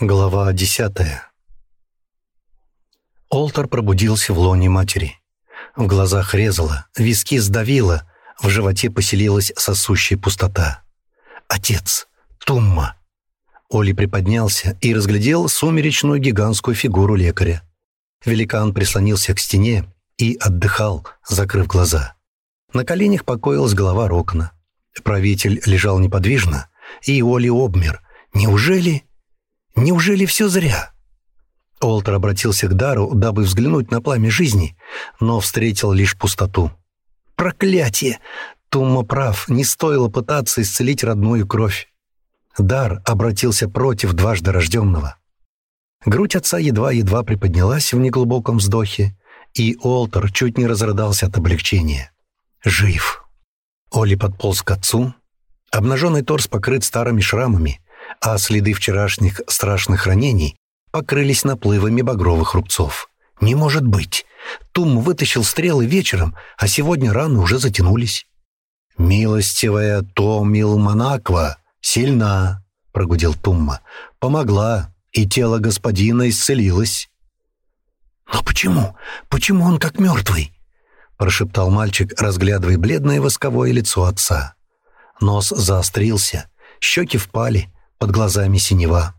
Глава десятая. Олтер пробудился в лоне матери. В глазах резало, виски сдавило, в животе поселилась сосущая пустота. «Отец! Тумма!» Оли приподнялся и разглядел сумеречную гигантскую фигуру лекаря. Великан прислонился к стене и отдыхал, закрыв глаза. На коленях покоилась голова Рокна. Правитель лежал неподвижно, и Оли обмер. «Неужели...» Неужели все зря?» Олтер обратился к Дару, дабы взглянуть на пламя жизни, но встретил лишь пустоту. «Проклятие! Тумма прав, не стоило пытаться исцелить родную кровь. Дар обратился против дважды рожденного. Грудь отца едва-едва приподнялась в неглубоком вздохе, и Олтер чуть не разрыдался от облегчения. «Жив!» Оли подполз к отцу. Обнаженный торс покрыт старыми шрамами, а следы вчерашних страшных ранений покрылись наплывами багровых рубцов. «Не может быть! Тум вытащил стрелы вечером, а сегодня раны уже затянулись». «Милостивая Томил Монаква сильна!» — прогудел Тумма. «Помогла, и тело господина исцелилось». «Но почему? Почему он как мертвый?» — прошептал мальчик, разглядывая бледное восковое лицо отца. Нос заострился, щеки впали, под глазами синева.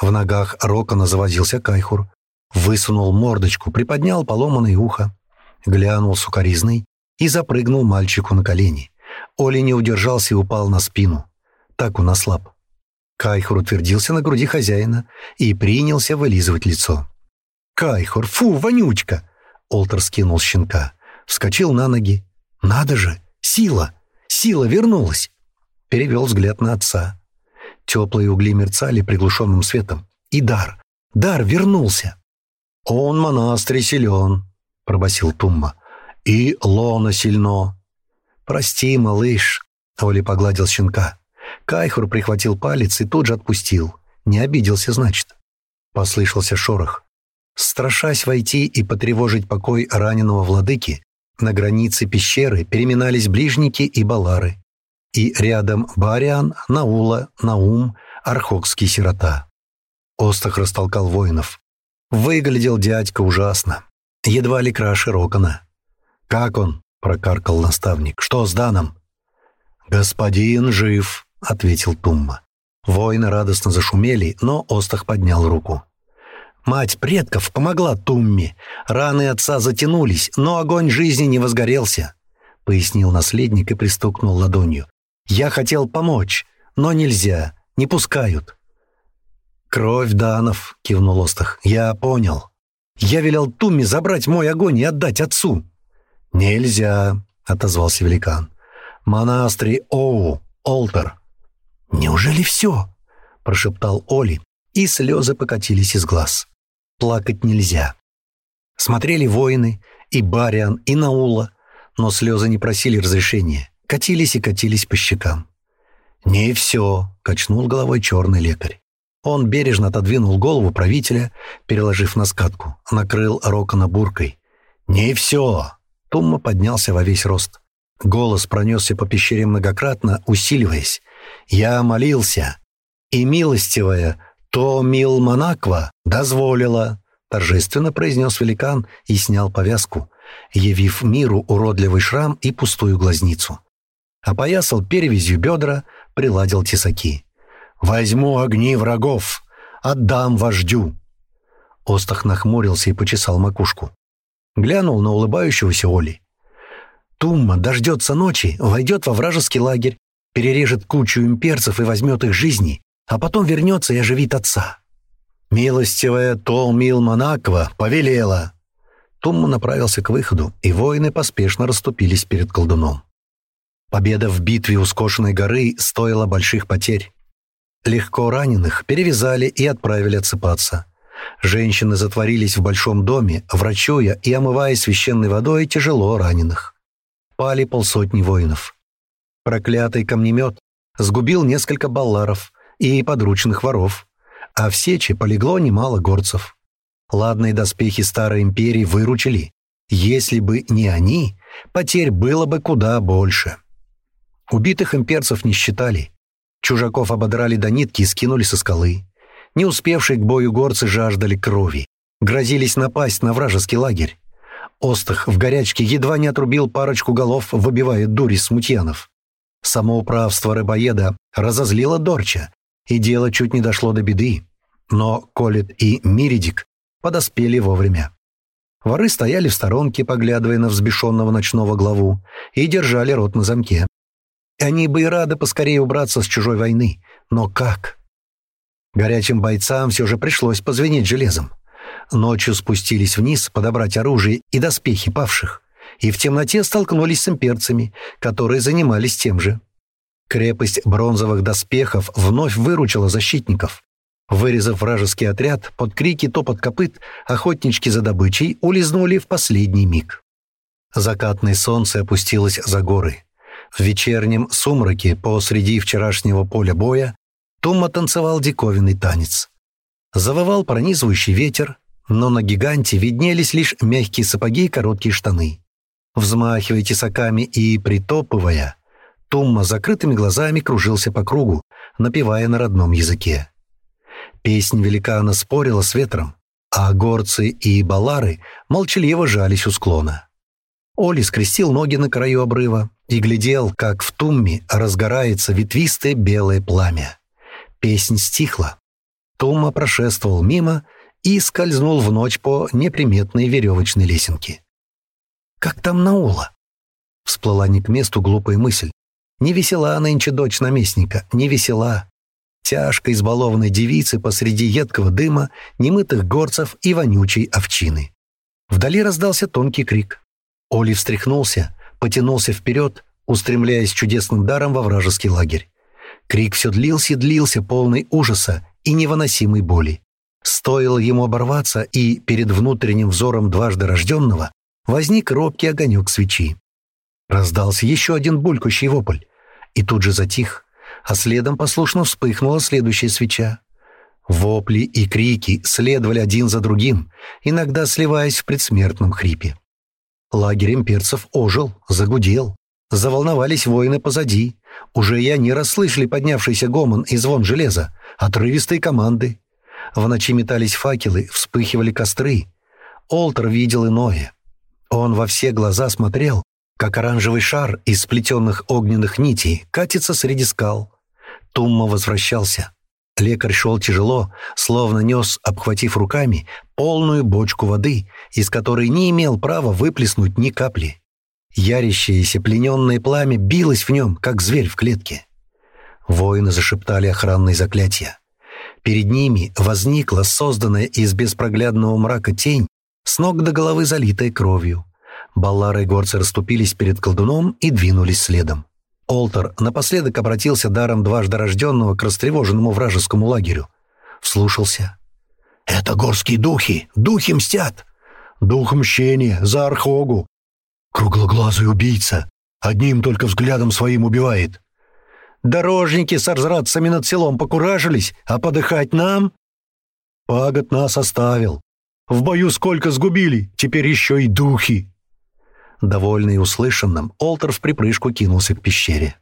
В ногах Рокона завозился кайхур. Высунул мордочку, приподнял поломанное ухо. Глянул сукоризный и запрыгнул мальчику на колени. Оли не удержался и упал на спину. Так он ослаб. Кайхур утвердился на груди хозяина и принялся вылизывать лицо. «Кайхур, фу, вонючка!» Олтер скинул щенка. Вскочил на ноги. «Надо же! Сила! Сила вернулась!» Перевел взгляд на отца. Теплые угли мерцали приглушенным светом. И Дар! Дар вернулся! «Он монастырь силен», — пробасил Тумма. «И лона сильно». «Прости, малыш», — Оли погладил щенка. Кайхур прихватил палец и тут же отпустил. Не обиделся, значит. Послышался шорох. Страшась войти и потревожить покой раненого владыки, на границе пещеры переминались ближники и балары и рядом Бариан, Наула, Наум, Архокский сирота. Остах растолкал воинов. Выглядел дядька ужасно. Едва ли краше Рокона. «Как он?» — прокаркал наставник. «Что с Даном?» «Господин жив», — ответил Тумма. Воины радостно зашумели, но Остах поднял руку. Мать предков помогла Тумме. Раны отца затянулись, но огонь жизни не возгорелся, — пояснил наследник и пристукнул ладонью. Я хотел помочь, но нельзя, не пускают». «Кровь Данов», — кивнул Остах. «Я понял. Я велел Тумме забрать мой огонь и отдать отцу». «Нельзя», — отозвался великан. «Монастырь Оу, Олтер». «Неужели все?» — прошептал Оли, и слезы покатились из глаз. «Плакать нельзя». Смотрели воины, и Бариан, и Наула, но слезы не просили разрешения катились и катились по щекам. «Не все», — качнул головой черный лекарь. Он бережно отодвинул голову правителя, переложив на скатку, накрыл Рокона буркой. «Не все!» Тумма поднялся во весь рост. Голос пронесся по пещере многократно, усиливаясь. «Я молился, и милостивая, то мил Монаква дозволила!» торжественно произнес великан и снял повязку, явив миру уродливый шрам и пустую глазницу опоясал перевязью бедра, приладил тесаки. «Возьму огни врагов! Отдам вождю!» Остах нахмурился и почесал макушку. Глянул на улыбающегося Оли. «Тумма дождется ночи, войдет во вражеский лагерь, перережет кучу имперцев и возьмет их жизни, а потом вернется и оживит отца». «Милостивая Толмил Монаква повелела!» Тумма направился к выходу, и воины поспешно расступились перед колдуном. Победа в битве у скошенной горы стоила больших потерь. Легко раненых перевязали и отправили отсыпаться. Женщины затворились в большом доме, врачуя и омывая священной водой тяжело раненых. Пали полсотни воинов. Проклятый камнемет сгубил несколько балларов и подручных воров, а в Сечи полегло немало горцев. Ладные доспехи Старой Империи выручили. Если бы не они, потерь было бы куда больше. Убитых имперцев не считали. Чужаков ободрали до нитки и скинули со скалы. Не успевшие к бою горцы жаждали крови. Грозились напасть на вражеский лагерь. Остах в горячке едва не отрубил парочку голов, выбивая дури смутьянов. Самоуправство рыбоеда разозлило Дорча, и дело чуть не дошло до беды. Но Колет и Миридик подоспели вовремя. Воры стояли в сторонке, поглядывая на взбешенного ночного главу, и держали рот на замке. Они бы и рады поскорее убраться с чужой войны. Но как? Горячим бойцам все же пришлось позвенеть железом. Ночью спустились вниз подобрать оружие и доспехи павших, и в темноте столкнулись с имперцами, которые занимались тем же. Крепость бронзовых доспехов вновь выручила защитников. Вырезав вражеский отряд, под крики топот копыт охотнички за добычей улизнули в последний миг. Закатное солнце опустилось за горы. В вечернем сумраке посреди вчерашнего поля боя Томма танцевал диковинный танец. Завывал пронизывающий ветер, но на гиганте виднелись лишь мягкие сапоги и короткие штаны. Взмахивая тесаками и притопывая, Томма закрытыми глазами кружился по кругу, напевая на родном языке. Песнь великана спорила с ветром, а горцы и балары молчаливо жались у склона. Оли скрестил ноги на краю обрыва и глядел, как в тумме разгорается ветвистое белое пламя. Песнь стихла. Тумма прошествовал мимо и скользнул в ночь по неприметной веревочной лесенке. «Как там Наула?» Всплыла не к месту глупая мысль. Не весела нынче дочь наместника, не весела. Тяжко избалованной девицы посреди едкого дыма, немытых горцев и вонючей овчины. Вдали раздался тонкий крик. Оли встряхнулся, потянулся вперед, устремляясь чудесным даром во вражеский лагерь. Крик все длился и длился, полный ужаса и невыносимой боли. Стоило ему оборваться, и перед внутренним взором дважды рожденного возник робкий огонек свечи. Раздался еще один булькающий вопль, и тут же затих, а следом послушно вспыхнула следующая свеча. Вопли и крики следовали один за другим, иногда сливаясь в предсмертном хрипе. Лагерь имперцев ожил, загудел. Заволновались воины позади. Уже и они расслышали поднявшийся гомон и звон железа, отрывистые команды. В ночи метались факелы, вспыхивали костры. Олтер видел иное. Он во все глаза смотрел, как оранжевый шар из сплетенных огненных нитей катится среди скал. Тумма возвращался. Лекарь шел тяжело, словно нес, обхватив руками, полную бочку воды, из которой не имел права выплеснуть ни капли. Ярящееся плененное пламя билось в нем, как зверь в клетке. Воины зашептали охранные заклятия. Перед ними возникла созданная из беспроглядного мрака тень, с ног до головы залитая кровью. Баллары и горцы расступились перед колдуном и двинулись следом. Олтер напоследок обратился даром дважды рожденного к растревоженному вражескому лагерю. Вслушался. «Это горские духи! Духи мстят!» «Дух мщения! За Архогу!» «Круглоглазый убийца! Одним только взглядом своим убивает!» «Дорожники с арзрадцами над селом покуражились, а подыхать нам?» «Пагод нас оставил! В бою сколько сгубили, теперь еще и духи!» Довольный услышанным, Олтер в припрыжку кинулся к пещере.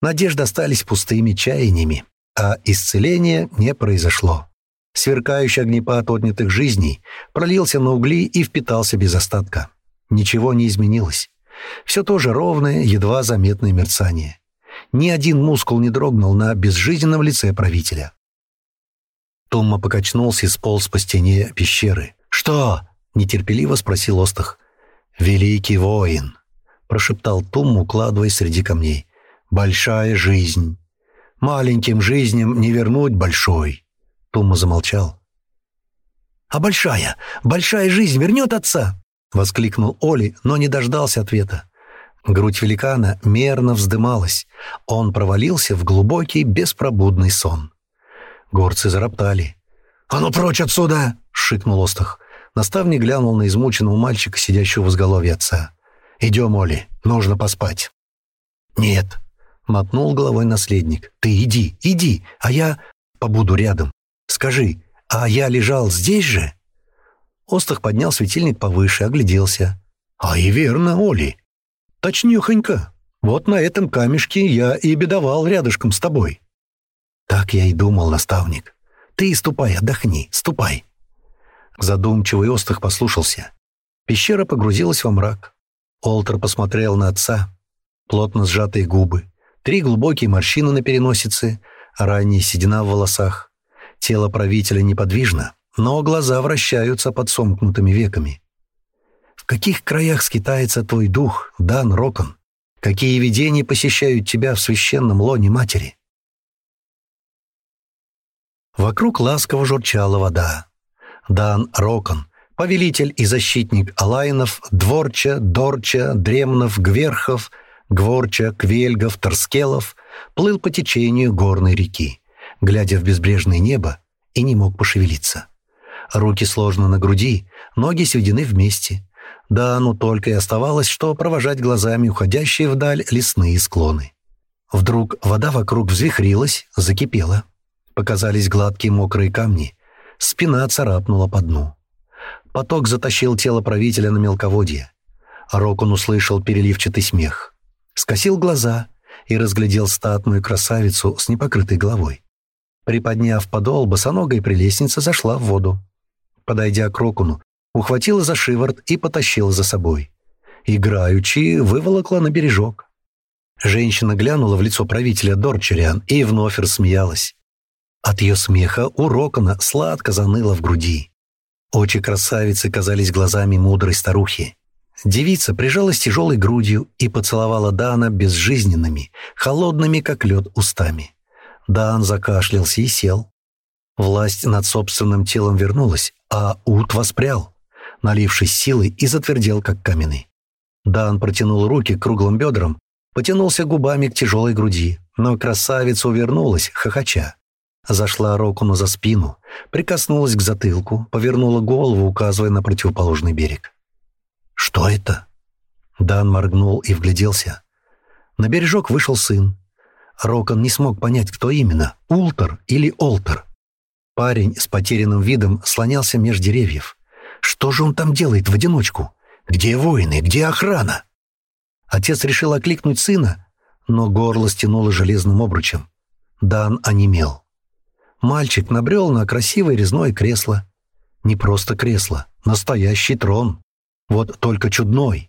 Надежды остались пустыми чаяниями, а исцеление не произошло. Сверкающий огнепад отнятых жизней пролился на угли и впитался без остатка. Ничего не изменилось. Все то же ровное, едва заметное мерцание. Ни один мускул не дрогнул на безжизненном лице правителя. Томма покачнулся и сполз по стене пещеры. «Что?» — нетерпеливо спросил Остах. «Великий воин!» — прошептал Том, укладывая среди камней. «Большая жизнь! Маленьким жизням не вернуть большой!» Тома замолчал. «А большая! Большая жизнь вернет отца!» — воскликнул Оли, но не дождался ответа. Грудь великана мерно вздымалась. Он провалился в глубокий, беспробудный сон. Горцы зароптали. «А ну прочь отсюда!» — шикнул Остах. Наставник глянул на измученного мальчика, сидящего в изголовье отца. «Идем, Оли, нужно поспать». «Нет», — мотнул головой наследник. «Ты иди, иди, а я побуду рядом. Скажи, а я лежал здесь же?» Остах поднял светильник повыше, огляделся. «А и верно, Оли. Точнёхонько. Вот на этом камешке я и бедовал рядышком с тобой». «Так я и думал, наставник. Ты ступай, отдохни, ступай» задумчивый Остах послушался. Пещера погрузилась во мрак. Олтер посмотрел на отца. Плотно сжатые губы, три глубокие морщины на переносице, ранняя седина в волосах. Тело правителя неподвижно, но глаза вращаются под сомкнутыми веками. «В каких краях скитается твой дух, Дан Рокон? Какие видения посещают тебя в священном лоне матери?» Вокруг ласково журчала вода. Дан Рокон, повелитель и защитник Алайнов, Дворча, Дорча, Дремнов, Гверхов, Гворча, Квельгов, Торскелов, плыл по течению горной реки, глядя в безбрежное небо, и не мог пошевелиться. Руки сложены на груди, ноги сведены вместе. Да, ну только и оставалось, что провожать глазами уходящие вдаль лесные склоны. Вдруг вода вокруг взвихрилась, закипела. Показались гладкие мокрые камни. спина царапнула по дну. Поток затащил тело правителя на мелководье. Рокон услышал переливчатый смех. Скосил глаза и разглядел статную красавицу с непокрытой головой. Приподняв подол, босоногая прелестница зашла в воду. Подойдя к Рокуну, ухватила за шиворот и потащила за собой. Играючи, выволокла на бережок. Женщина глянула в лицо правителя Дорчериан и вновь рассмеялась. От ее смеха у Рокона сладко заныло в груди. Очи красавицы казались глазами мудрой старухи. Девица прижалась тяжелой грудью и поцеловала Дана безжизненными, холодными, как лед, устами. Дан закашлялся и сел. Власть над собственным телом вернулась, а Ут воспрял, налившись силой и затвердел, как каменный. Дан протянул руки к круглым бедрам, потянулся губами к тяжелой груди, но красавица увернулась, хохоча. Зашла Року за спину, прикоснулась к затылку, повернула голову, указывая на противоположный берег. «Что это?» Дан моргнул и вгляделся. На бережок вышел сын. Рокон не смог понять, кто именно, Ултер или Олтер. Парень с потерянным видом слонялся меж деревьев. Что же он там делает в одиночку? Где воины, где охрана? Отец решил окликнуть сына, но горло стянуло железным обручем. Дан онемел. Мальчик набрел на красивое резное кресло. Не просто кресло, настоящий трон. Вот только чудной.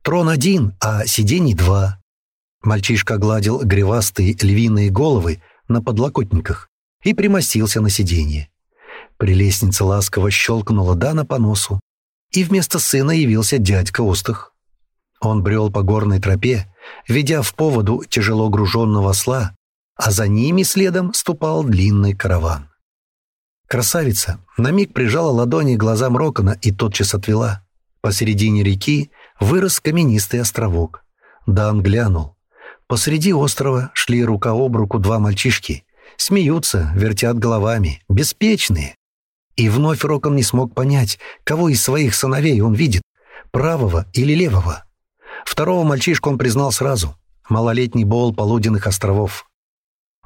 Трон один, а сидений два. Мальчишка гладил гривастые львиные головы на подлокотниках и примостился на сиденье. Прелестница ласково щелкнула Дана по носу, и вместо сына явился дядька Остах. Он брел по горной тропе, ведя в поводу тяжело груженного осла, а за ними следом ступал длинный караван. Красавица на миг прижала ладони к глазам Рокона и тотчас отвела. Посередине реки вырос каменистый островок. Дан глянул. Посреди острова шли рука об руку два мальчишки. Смеются, вертят головами, беспечные. И вновь Рокон не смог понять, кого из своих сыновей он видит, правого или левого. Второго мальчишку он признал сразу. Малолетний Бол Полуденных островов.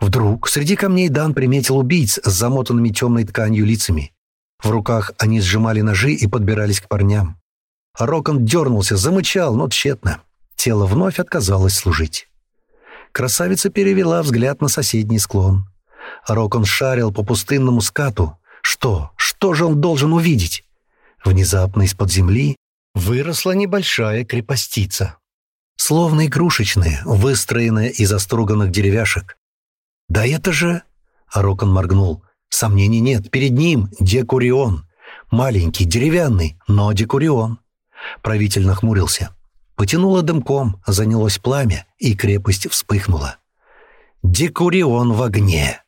Вдруг среди камней Дан приметил убийц с замотанными темной тканью лицами. В руках они сжимали ножи и подбирались к парням. Рокон дернулся, замычал, но тщетно. Тело вновь отказалось служить. Красавица перевела взгляд на соседний склон. Рокон шарил по пустынному скату. Что? Что же он должен увидеть? Внезапно из-под земли выросла небольшая крепостица. Словно игрушечная, выстроенная из оструганных деревяшек, «Да это же...» А моргнул. «Сомнений нет. Перед ним Декурион. Маленький, деревянный, но Декурион». Правитель нахмурился. Потянуло дымком, занялось пламя, и крепость вспыхнула. Декурион в огне.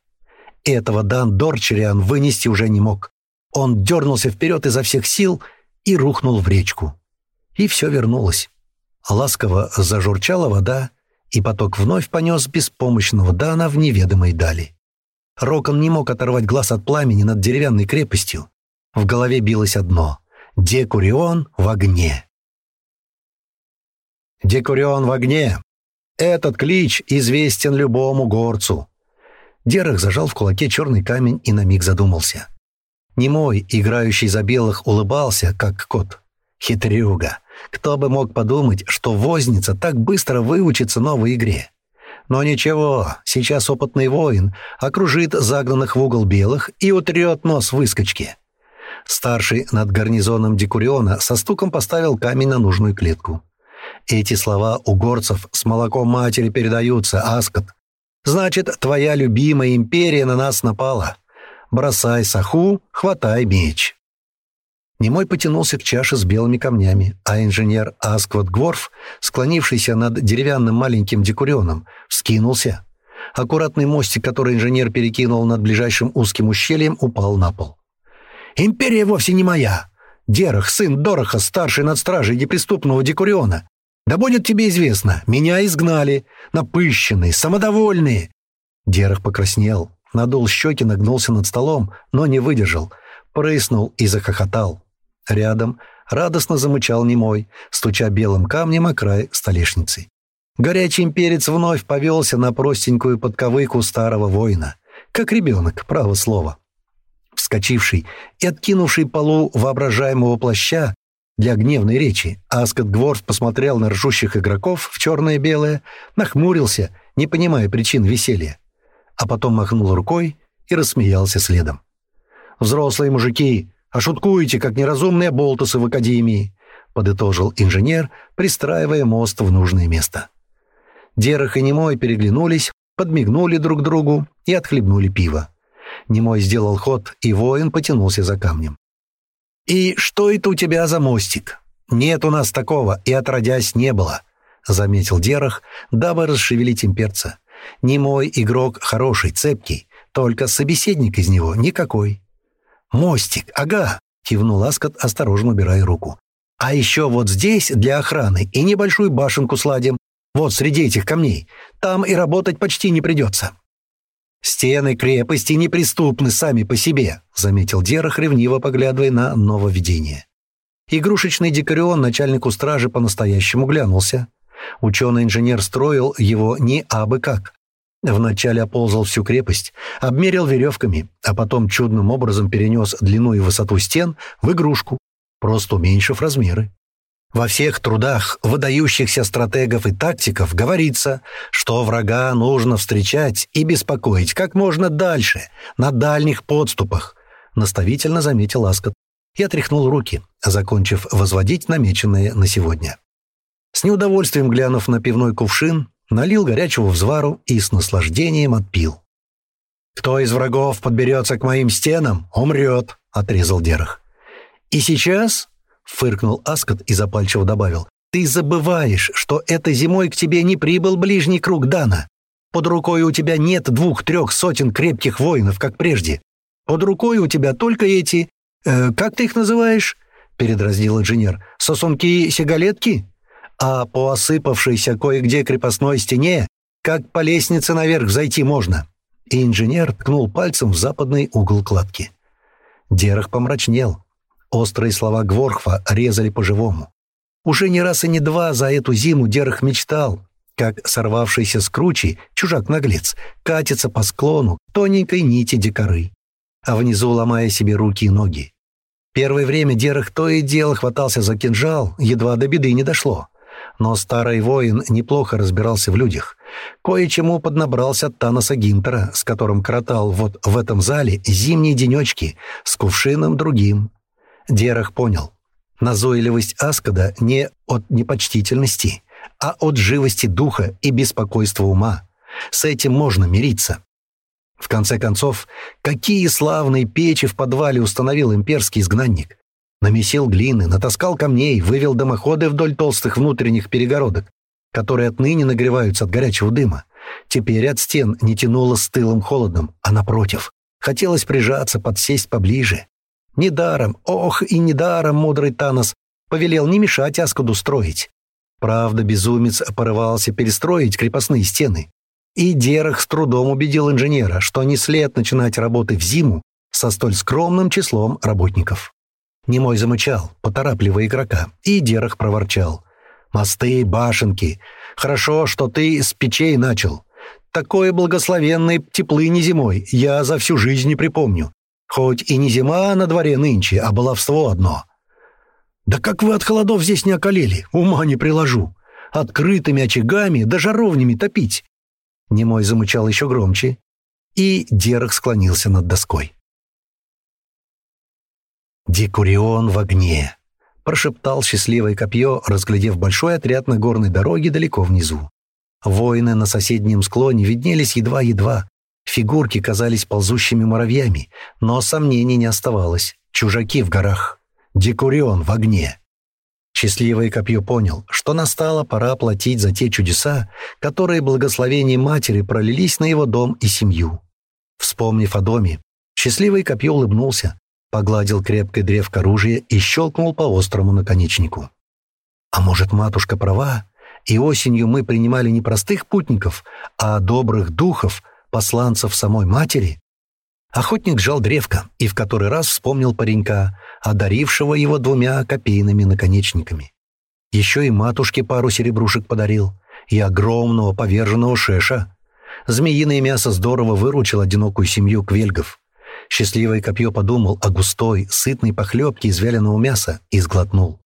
Этого Дан Дорчериан вынести уже не мог. Он дернулся вперед изо всех сил и рухнул в речку. И все вернулось. Ласково зажурчала вода, и поток вновь понес беспомощного Дана в неведомой дали. Рокон не мог оторвать глаз от пламени над деревянной крепостью. В голове билось одно — Декурион в огне. Декурион в огне! Этот клич известен любому горцу. Дерах зажал в кулаке черный камень и на миг задумался. Немой, играющий за белых, улыбался, как кот. Хитрюга. Кто бы мог подумать, что возница так быстро выучится новой игре. Но ничего, сейчас опытный воин окружит загнанных в угол белых и утрет нос выскочки. Старший над гарнизоном Декуриона со стуком поставил камень на нужную клетку. Эти слова у горцев с молоком матери передаются, Аскот. Значит, твоя любимая империя на нас напала. Бросай саху, хватай меч. Немой потянулся к чаше с белыми камнями, а инженер Асквот Гворф, склонившийся над деревянным маленьким декурионом, вскинулся. Аккуратный мостик, который инженер перекинул над ближайшим узким ущельем, упал на пол. «Империя вовсе не моя! Дерах, сын Дороха, старший над стражей неприступного декуриона! Да будет тебе известно, меня изгнали! Напыщенные, самодовольные!» Дерах покраснел, надул щеки, нагнулся над столом, но не выдержал, прыснул и захохотал рядом, радостно замычал немой, стуча белым камнем о край столешницы. Горячий перец вновь повелся на простенькую подковыку старого воина, как ребенок, право слово. Вскочивший и откинувший полу воображаемого плаща для гневной речи, Аскот Гворд посмотрел на ржущих игроков в черное-белое, нахмурился, не понимая причин веселья, а потом махнул рукой и рассмеялся следом. «Взрослые мужики, а шуткуете, как неразумные болтусы в академии», — подытожил инженер, пристраивая мост в нужное место. Дерах и Немой переглянулись, подмигнули друг другу и отхлебнули пиво. Немой сделал ход, и воин потянулся за камнем. «И что это у тебя за мостик? Нет у нас такого, и отродясь не было», — заметил Дерах, дабы расшевелить имперца. «Немой игрок хороший, цепкий, только собеседник из него никакой». «Мостик, ага!» — кивнул Аскот, осторожно убирая руку. «А еще вот здесь для охраны и небольшую башенку сладим. Вот среди этих камней. Там и работать почти не придется». «Стены крепости неприступны сами по себе», — заметил Дерах, ревниво поглядывая на нововведение. Игрушечный декарион начальнику стражи по-настоящему глянулся. Ученый-инженер строил его не абы как. Вначале оползал всю крепость, обмерил веревками, а потом чудным образом перенес длину и высоту стен в игрушку, просто уменьшив размеры. Во всех трудах выдающихся стратегов и тактиков говорится, что врага нужно встречать и беспокоить как можно дальше, на дальних подступах, наставительно заметил Аскот. Я тряхнул руки, закончив возводить намеченные на сегодня. С неудовольствием глянув на пивной кувшин, налил горячего взвару и с наслаждением отпил. «Кто из врагов подберется к моим стенам, умрет», — отрезал Дерах. «И сейчас», — фыркнул Аскот и запальчиво добавил, «ты забываешь, что этой зимой к тебе не прибыл ближний круг Дана. Под рукой у тебя нет двух-трех сотен крепких воинов, как прежде. Под рукой у тебя только эти... Э, как ты их называешь?» — передразнил инженер. «Сосунки-сигалетки?» а по осыпавшейся кое-где крепостной стене, как по лестнице наверх зайти можно. И инженер ткнул пальцем в западный угол кладки. Дерах помрачнел. Острые слова Гворхва резали по-живому. Уже не раз и не два за эту зиму Дерах мечтал, как сорвавшийся с кручи чужак-наглец катится по склону тоненькой нити дикоры, а внизу ломая себе руки и ноги. Первое время Дерах то и дело хватался за кинжал, едва до беды не дошло но старый воин неплохо разбирался в людях. Кое-чему поднабрался Таноса Гинтера, с которым кротал вот в этом зале зимние денечки с кувшином другим. Дерах понял. Назойливость Аскада не от непочтительности, а от живости духа и беспокойства ума. С этим можно мириться. В конце концов, какие славные печи в подвале установил имперский изгнанник. Намесил глины, натаскал камней, вывел дымоходы вдоль толстых внутренних перегородок, которые отныне нагреваются от горячего дыма. Теперь от стен не тянуло стылым холодом, а напротив. Хотелось прижаться, подсесть поближе. Недаром, ох и недаром мудрый Танос повелел не мешать Аскуду строить. Правда, безумец порывался перестроить крепостные стены. И Дерах с трудом убедил инженера, что не след начинать работы в зиму со столь скромным числом работников. Немой замычал, поторапливая игрока, и Дерах проворчал. «Мосты, башенки. Хорошо, что ты с печей начал. Такое благословенное теплы не зимой я за всю жизнь не припомню. Хоть и не зима на дворе нынче, а баловство одно». «Да как вы от холодов здесь не околели? Ума не приложу. Открытыми очагами да жаровнями топить». Немой замычал еще громче, и Дерах склонился над доской. Декурион в огне. Прошептал счастливое копье, разглядев большой отряд на горной дороге далеко внизу. Воины на соседнем склоне виднелись едва-едва. Фигурки казались ползущими муравьями, но сомнений не оставалось. Чужаки в горах. Декурион в огне. Счастливое копье понял, что настала пора платить за те чудеса, которые благословением матери пролились на его дом и семью. Вспомнив о доме, счастливое копье улыбнулся, погладил крепкой древко ружья и щелкнул по острому наконечнику. «А может, матушка права, и осенью мы принимали не простых путников, а добрых духов, посланцев самой матери?» Охотник жал древко и в который раз вспомнил паренька, одарившего его двумя копейными наконечниками. Еще и матушке пару серебрушек подарил, и огромного поверженного шеша. Змеиное мясо здорово выручило одинокую семью квельгов. Счастливое копье подумал о густой, сытной похлебке из вяленого мяса и сглотнул.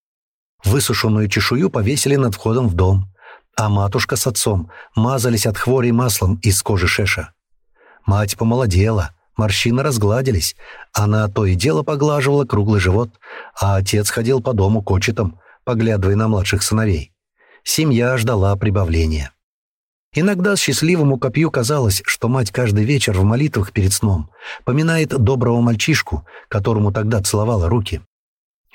Высушенную чешую повесили над входом в дом, а матушка с отцом мазались от хвори маслом из кожи шеша. Мать помолодела, морщины разгладились, она то и дело поглаживала круглый живот, а отец ходил по дому кочетом, поглядывая на младших сыновей. Семья ждала прибавления. Иногда счастливому копью казалось, что мать каждый вечер в молитвах перед сном поминает доброго мальчишку, которому тогда целовала руки.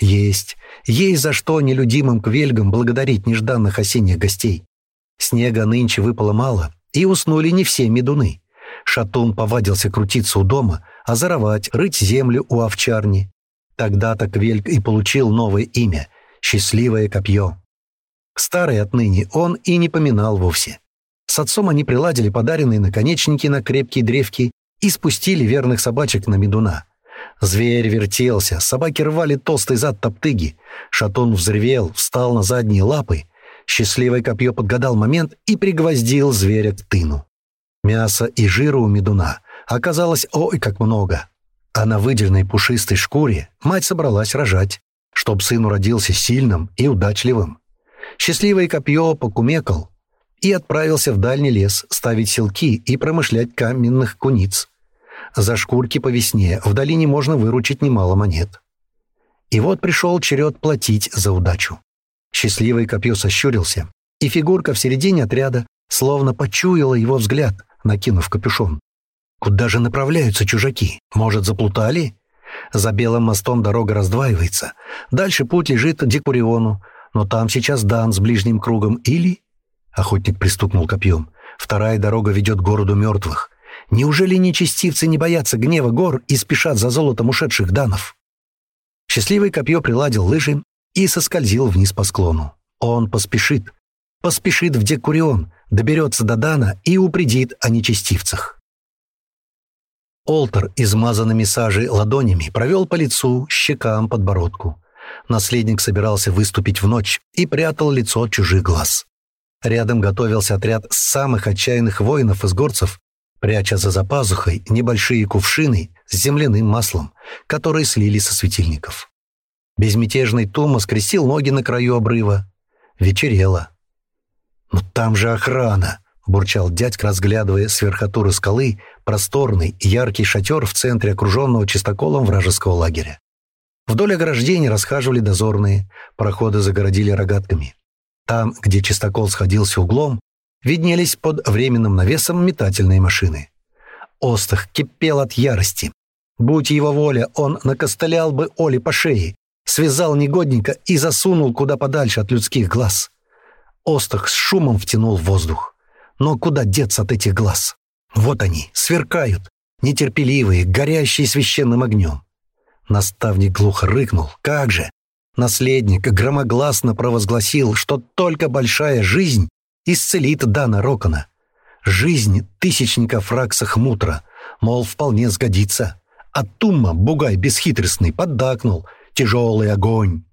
Есть, есть за что нелюдимым квельгам благодарить нежданных осенних гостей. Снега нынче выпало мало, и уснули не все медуны. Шатун повадился крутиться у дома, озоровать, рыть землю у овчарни. Тогда-то Квельг и получил новое имя — «Счастливое копье». Старый отныне он и не поминал вовсе. С отцом они приладили подаренные наконечники на крепкие древки и спустили верных собачек на медуна. Зверь вертелся, собаки рвали толстый зад топтыги. Шатун взревел, встал на задние лапы. Счастливое копье подгадал момент и пригвоздил зверя к тыну. Мяса и жира у медуна оказалось ой как много. А на выделенной пушистой шкуре мать собралась рожать, чтоб сыну родился сильным и удачливым. Счастливое копье покумекал, и отправился в дальний лес ставить селки и промышлять каменных куниц. За шкурки по весне в долине можно выручить немало монет. И вот пришел черед платить за удачу. Счастливый копье сощурился, и фигурка в середине отряда словно почуяла его взгляд, накинув капюшон. Куда же направляются чужаки? Может, заплутали? За белым мостом дорога раздваивается. Дальше путь лежит к Декуриону, но там сейчас Дан с ближним кругом или Охотник пристукнул копьем. «Вторая дорога ведет к городу мертвых. Неужели нечестивцы не боятся гнева гор и спешат за золотом ушедших данов?» Счастливый копье приладил лыжи и соскользил вниз по склону. Он поспешит. Поспешит в Декурион, доберется до Дана и упредит о нечестивцах. Олтер, измазанными сажей ладонями, провел по лицу, щекам, подбородку. Наследник собирался выступить в ночь и прятал лицо от чужих глаз. Рядом готовился отряд самых отчаянных воинов из горцев, пряча за запазухой небольшие кувшины с земляным маслом, которые слили со светильников. Безмятежный Тума скрестил ноги на краю обрыва. Вечерело. «Но «Ну там же охрана!» — бурчал дядька, разглядывая с верхотуры скалы просторный яркий шатер в центре окруженного чистоколом вражеского лагеря. Вдоль ограждений расхаживали дозорные, проходы загородили рогатками. Там, где чистокол сходился углом, виднелись под временным навесом метательные машины. Остах кипел от ярости. Будь его воля, он накостылял бы Оли по шее, связал негодника и засунул куда подальше от людских глаз. Остах с шумом втянул воздух. Но куда деться от этих глаз? Вот они, сверкают, нетерпеливые, горящие священным огнем. Наставник глухо рыкнул. «Как же! Наследник громогласно провозгласил, что только большая жизнь исцелит Дана Рокона. Жизнь тысячника Фракса Хмутра, мол, вполне сгодится. А Тумма, бугай бесхитростный, поддакнул. Тяжелый огонь.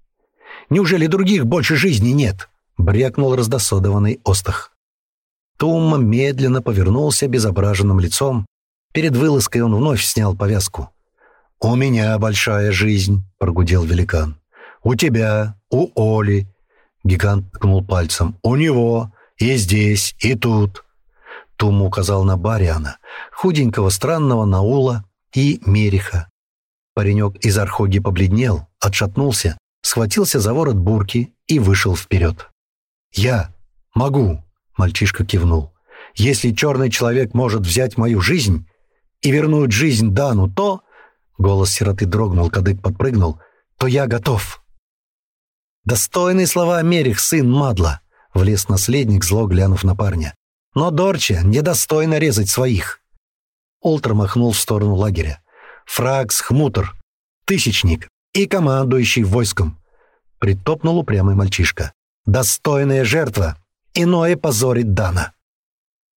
Неужели других больше жизни нет? Брякнул раздосодованный Остах. Тумма медленно повернулся безображенным лицом. Перед вылазкой он вновь снял повязку. «У меня большая жизнь», — прогудел великан. «У тебя, у Оли», — гигант ткнул пальцем, — «у него, и здесь, и тут». Том указал на Бариана, худенького странного Наула и Мериха. Паренек из Архоги побледнел, отшатнулся, схватился за ворот бурки и вышел вперед. «Я могу», — мальчишка кивнул. «Если черный человек может взять мою жизнь и вернуть жизнь Дану, то...» Голос сироты дрогнул, кадык подпрыгнул. «То я готов». Достойные слова Мерих, сын Мадла, влез наследник, зло глянув на парня. Но Дорче недостойно резать своих. Олтер махнул в сторону лагеря. Фракс, хмутер, тысячник и командующий войском. Притопнул упрямый мальчишка. Достойная жертва. Иное позорит Дана.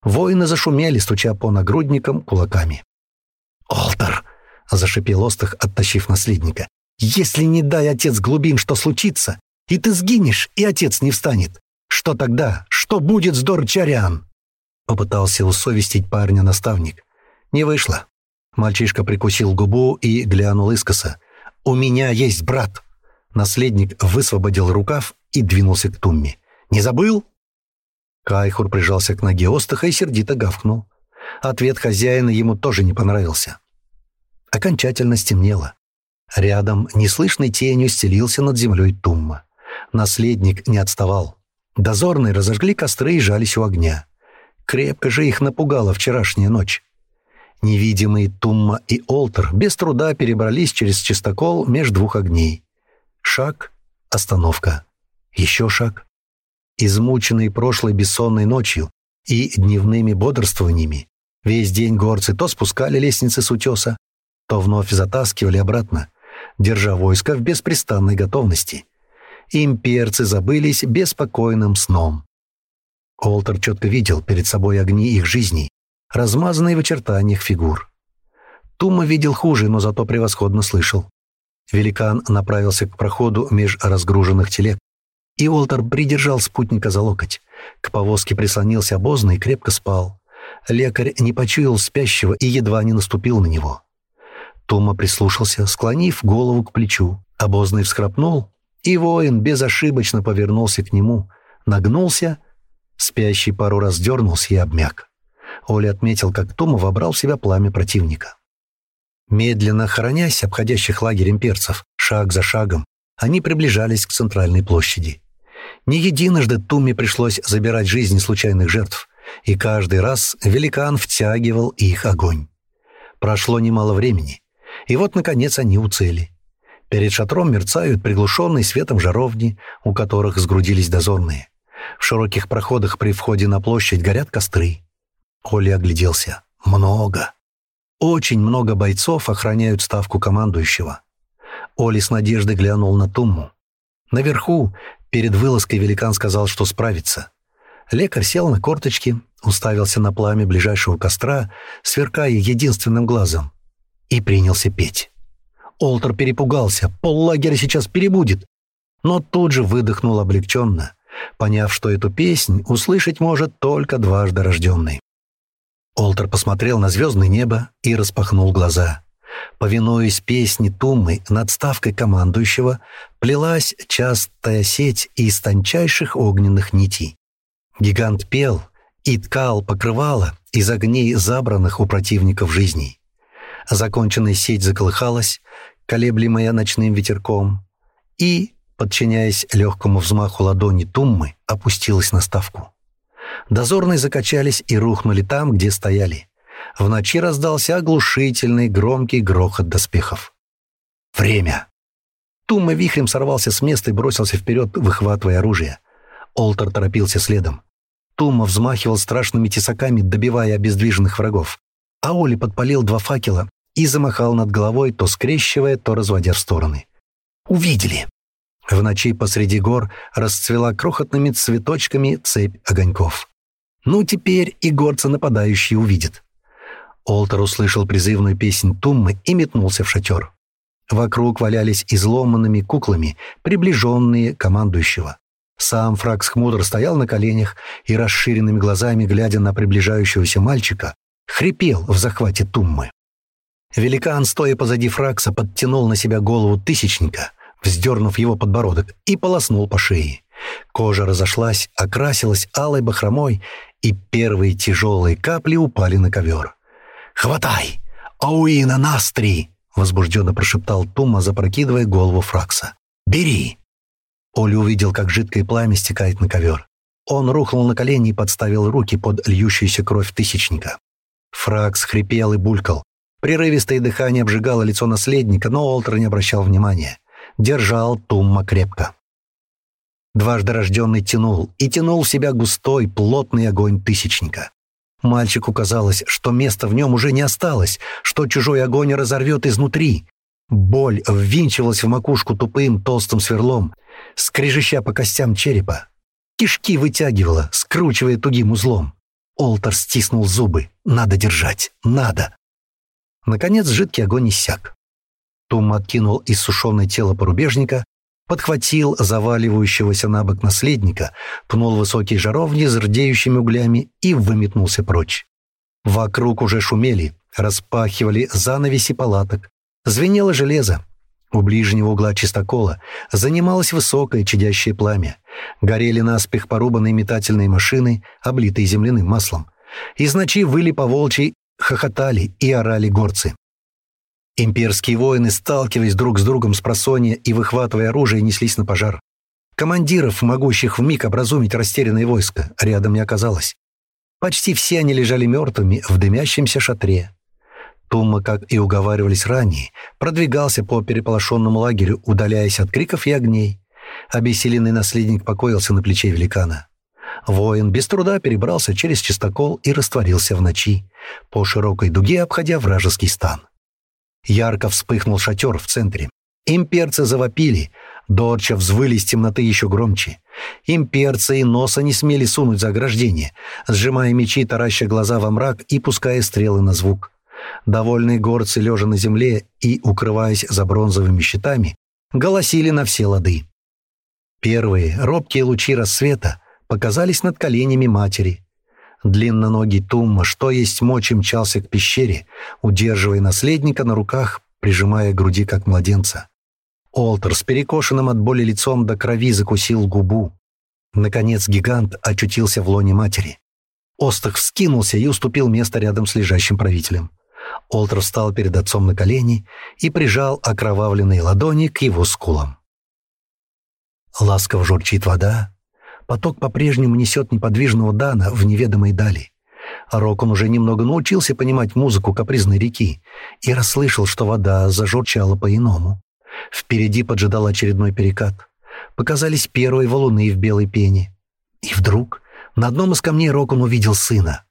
Воины зашумели, стуча по нагрудникам кулаками. «Олтер!» — зашипел Остах, оттащив наследника. «Если не дай отец глубин, что случится, и ты сгинешь, и отец не встанет. Что тогда? Что будет с Дорчарян?» Попытался усовестить парня наставник. Не вышло. Мальчишка прикусил губу и глянул искоса. «У меня есть брат!» Наследник высвободил рукав и двинулся к Тумми. «Не забыл?» Кайхур прижался к ноге Остаха и сердито гавкнул. Ответ хозяина ему тоже не понравился. Окончательно стемнело. Рядом неслышной тенью стелился над землей Тумма наследник не отставал. Дозорные разожгли костры и жались у огня. Крепко же их напугала вчерашняя ночь. Невидимые Тумма и Олтер без труда перебрались через чистокол меж двух огней. Шаг, остановка. Еще шаг. Измученные прошлой бессонной ночью и дневными бодрствованиями, весь день горцы то спускали лестницы с утеса, то вновь затаскивали обратно, держа войско в беспрестанной готовности имперцы забылись беспокойным сном. Олтер четко видел перед собой огни их жизней, размазанные в очертаниях фигур. Тума видел хуже, но зато превосходно слышал. Великан направился к проходу меж разгруженных телег, и Уолтер придержал спутника за локоть. К повозке прислонился обозный и крепко спал. Лекарь не почуял спящего и едва не наступил на него. Тума прислушался, склонив голову к плечу. Обозный всхрапнул, и воин безошибочно повернулся к нему, нагнулся, спящий пару раз дернулся и обмяк. Оля отметил, как Тома вобрал в себя пламя противника. Медленно хоронясь обходящих лагерем перцев, шаг за шагом, они приближались к центральной площади. Не единожды Туме пришлось забирать жизни случайных жертв, и каждый раз великан втягивал их огонь. Прошло немало времени, и вот, наконец, они уцели. Перед шатром мерцают приглушенные светом жаровни, у которых сгрудились дозорные. В широких проходах при входе на площадь горят костры. Оля огляделся. Много. Очень много бойцов охраняют ставку командующего. Оли с надеждой глянул на Тумму. Наверху, перед вылазкой, великан сказал, что справится. Лекарь сел на корточки, уставился на пламя ближайшего костра, сверкая единственным глазом, и принялся петь. Олтер перепугался, поллагеря сейчас перебудет. Но тут же выдохнул облегченно, поняв, что эту песнь услышать может только дважды рожденный. Олтер посмотрел на звездное небо и распахнул глаза. Повинуясь песне Туммы над ставкой командующего, плелась частая сеть из тончайших огненных нитей. Гигант пел и ткал покрывало из огней забранных у противников жизней. Законченная сеть заколыхалась, колеблемая ночным ветерком, и, подчиняясь легкому взмаху ладони Туммы, опустилась на ставку. Дозорные закачались и рухнули там, где стояли. В ночи раздался оглушительный громкий грохот доспехов. «Время!» Тумма вихрем сорвался с места и бросился вперед, выхватывая оружие. Олтер торопился следом. Тумма взмахивал страшными тесаками, добивая обездвиженных врагов. А Оли подпалил два факела и замахал над головой, то скрещивая, то разводя в стороны. «Увидели!» В ночи посреди гор расцвела крохотными цветочками цепь огоньков. «Ну, теперь и горца нападающий увидит!» Олтер услышал призывную песнь Туммы и метнулся в шатер. Вокруг валялись изломанными куклами, приближенные командующего. Сам Фракс Хмудр стоял на коленях и, расширенными глазами, глядя на приближающегося мальчика, хрипел в захвате Туммы. Великан, стоя позади Фракса, подтянул на себя голову Тысячника, вздернув его подбородок, и полоснул по шее. Кожа разошлась, окрасилась алой бахромой, и первые тяжелые капли упали на ковер. «Хватай! Ауина Настри!» — возбужденно прошептал Тума, запрокидывая голову Фракса. «Бери!» Оля увидел, как жидкое пламя стекает на ковер. Он рухнул на колени и подставил руки под льющуюся кровь Тысячника. Фракс хрипел и булькал. Прерывистое дыхание обжигало лицо наследника, но Олтер не обращал внимания. Держал Тумма крепко. Дважды рожденный тянул, и тянул в себя густой, плотный огонь Тысячника. Мальчику казалось, что места в нем уже не осталось, что чужой огонь разорвет изнутри. Боль ввинчивалась в макушку тупым, толстым сверлом, скрежеща по костям черепа. Кишки вытягивала, скручивая тугим узлом. Олтер стиснул зубы. «Надо держать! Надо!» Наконец жидкий огонь иссяк. Тум откинул иссушенное тело порубежника, подхватил заваливающегося на бок наследника, пнул высокие жаровни с рдеющими углями и выметнулся прочь. Вокруг уже шумели, распахивали занавеси палаток, звенело железо. У ближнего угла чистокола занималось высокое чадящее пламя. Горели наспех порубанные метательные машины, облитые земляным маслом. Из ночи выли по волчьи хохотали и орали горцы. Имперские воины, сталкиваясь друг с другом с просонья и выхватывая оружие, неслись на пожар. Командиров, могущих вмиг образумить растерянное войско, рядом не оказалось. Почти все они лежали мертвыми в дымящемся шатре. Тумма, как и уговаривались ранее, продвигался по переполошенному лагерю, удаляясь от криков и огней. Обессиленный наследник покоился на плече великана. Воин без труда перебрался через чистокол и растворился в ночи, по широкой дуге обходя вражеский стан. Ярко вспыхнул шатер в центре. Имперцы завопили, дорча взвыли из темноты еще громче. Имперцы и носа не смели сунуть за ограждение, сжимая мечи, тараща глаза во мрак и пуская стрелы на звук. Довольные горцы, лежа на земле и укрываясь за бронзовыми щитами, голосили на все лады. Первые робкие лучи рассвета показались над коленями матери. Длинноногий Тумма, что есть мочи, мчался к пещере, удерживая наследника на руках, прижимая к груди, как младенца. Олтер с перекошенным от боли лицом до крови закусил губу. Наконец гигант очутился в лоне матери. Остах вскинулся и уступил место рядом с лежащим правителем. Олтер встал перед отцом на колени и прижал окровавленные ладони к его скулам. Ласково журчит вода, Поток по-прежнему несет неподвижного Дана в неведомой дали. А Рокон уже немного научился понимать музыку капризной реки и расслышал, что вода зажурчала по-иному. Впереди поджидал очередной перекат. Показались первые валуны в белой пене. И вдруг на одном из камней Рокон увидел сына.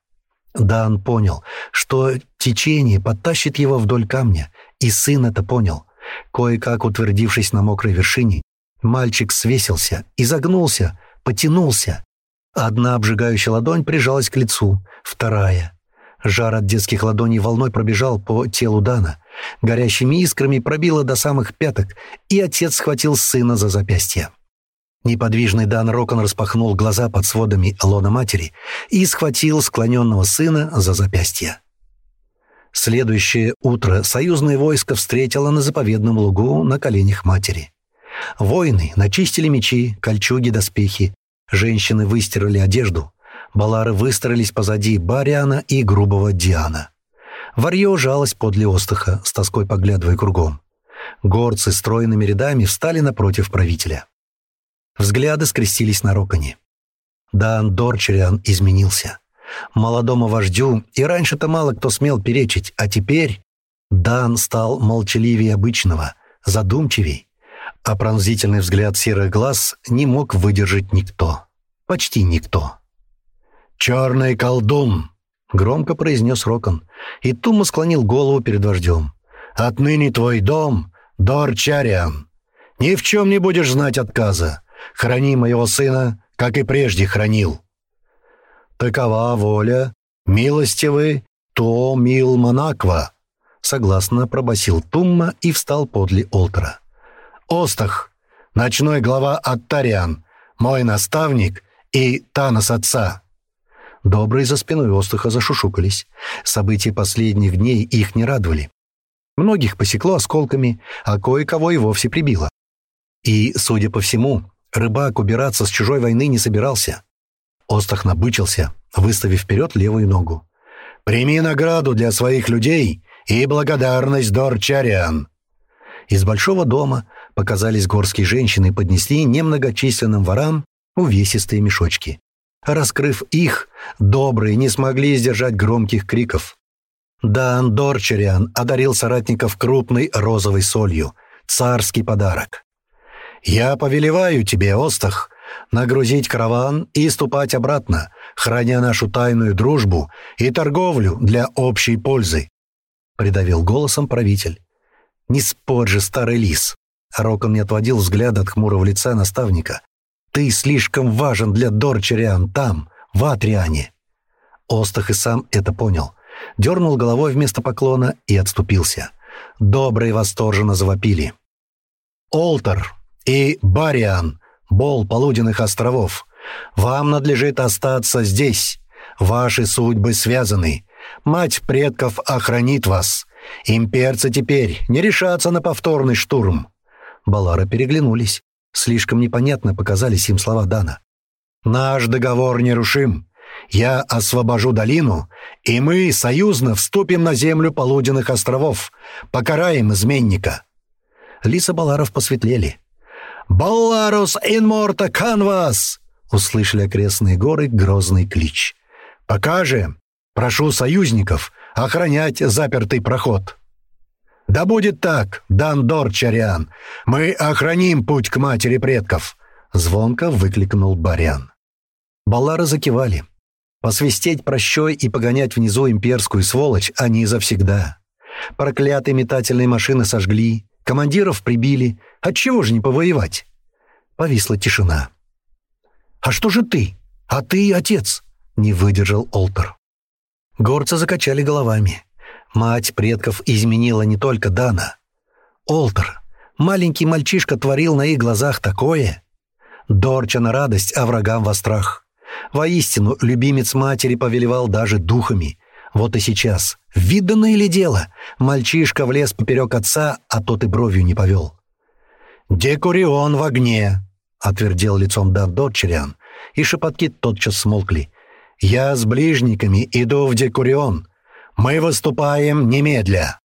Дан понял, что течение подтащит его вдоль камня, и сын это понял. Кое-как утвердившись на мокрой вершине, мальчик свесился и загнулся, потянулся. Одна обжигающая ладонь прижалась к лицу, вторая. Жар от детских ладоней волной пробежал по телу Дана. Горящими искрами пробило до самых пяток, и отец схватил сына за запястье. Неподвижный Дан Рокон распахнул глаза под сводами лона матери и схватил склоненного сына за запястье. Следующее утро союзное войско встретило на заповедном лугу на коленях матери. Воины начистили мечи, кольчуги, доспехи. Женщины выстирали одежду. Балары выстроились позади Бариана и грубого Диана. Варье жалась подле Остаха, с тоской поглядывая кругом. Горцы стройными рядами встали напротив правителя. Взгляды скрестились на Роконе. Дан Дорчериан изменился. Молодому вождю и раньше-то мало кто смел перечить, а теперь Дан стал молчаливее обычного, задумчивей, а пронзительный взгляд серых глаз не мог выдержать никто. Почти никто. «Черный колдун!» — громко произнес Рокон, и Тума склонил голову перед вождем. «Отныне твой дом — Дорчариан. Ни в чем не будешь знать отказа. Храни моего сына, как и прежде хранил». «Такова воля, милостивый Томил Монаква», — согласно пробасил Тумма и встал подле Олтера. Остах, ночной глава Аттариан, мой наставник и Танос отца». Добрые за спиной Остаха зашушукались. События последних дней их не радовали. Многих посекло осколками, а кое-кого и вовсе прибило. И, судя по всему, рыбак убираться с чужой войны не собирался. Остах набычился, выставив вперед левую ногу. «Прими награду для своих людей и благодарность, дор Дорчариан!» Из большого дома Показались горские женщины и поднесли немногочисленным ворам увесистые мешочки. Раскрыв их, добрые не смогли сдержать громких криков. Дан Дорчериан одарил соратников крупной розовой солью. Царский подарок. «Я повелеваю тебе, Остах, нагрузить караван и ступать обратно, храня нашу тайную дружбу и торговлю для общей пользы», — придавил голосом правитель. «Не спорь же, старый лис, Роком не отводил взгляда от хмурого лица наставника. «Ты слишком важен для Дорчериан там, в Атриане!» Остах и сам это понял. Дернул головой вместо поклона и отступился. Добрые восторженно завопили. «Олтер и Бариан, бол полуденных островов, вам надлежит остаться здесь. Ваши судьбы связаны. Мать предков охранит вас. Имперцы теперь не решатся на повторный штурм. Балары переглянулись. Слишком непонятно показались им слова Дана. «Наш договор нерушим. Я освобожу долину, и мы союзно вступим на землю полуденных островов. Покараем изменника». Лица Баларов посветлели. «Балларус инморта канвас!» — услышали окрестные горы грозный клич. «Покажем! Прошу союзников охранять запертый проход!» «Да будет так, Дандор Чариан! Мы охраним путь к матери предков!» — звонко выкликнул Барян. Баллары закивали. Посвистеть прощой и погонять внизу имперскую сволочь они завсегда. Проклятые метательные машины сожгли, командиров прибили. Отчего же не повоевать? Повисла тишина. «А что же ты? А ты, отец?» — не выдержал Олтер. Горцы закачали головами. Мать предков изменила не только Дана. Олтер, маленький мальчишка, творил на их глазах такое. Дорча на радость, а врагам во страх. Воистину, любимец матери повелевал даже духами. Вот и сейчас. Виданное ли дело? Мальчишка влез поперек отца, а тот и бровью не повел. «Декурион в огне!» — отвердел лицом Дан Дорчериан, и шепотки тотчас смолкли. «Я с ближниками иду в Декурион. Мы выступаем немедля.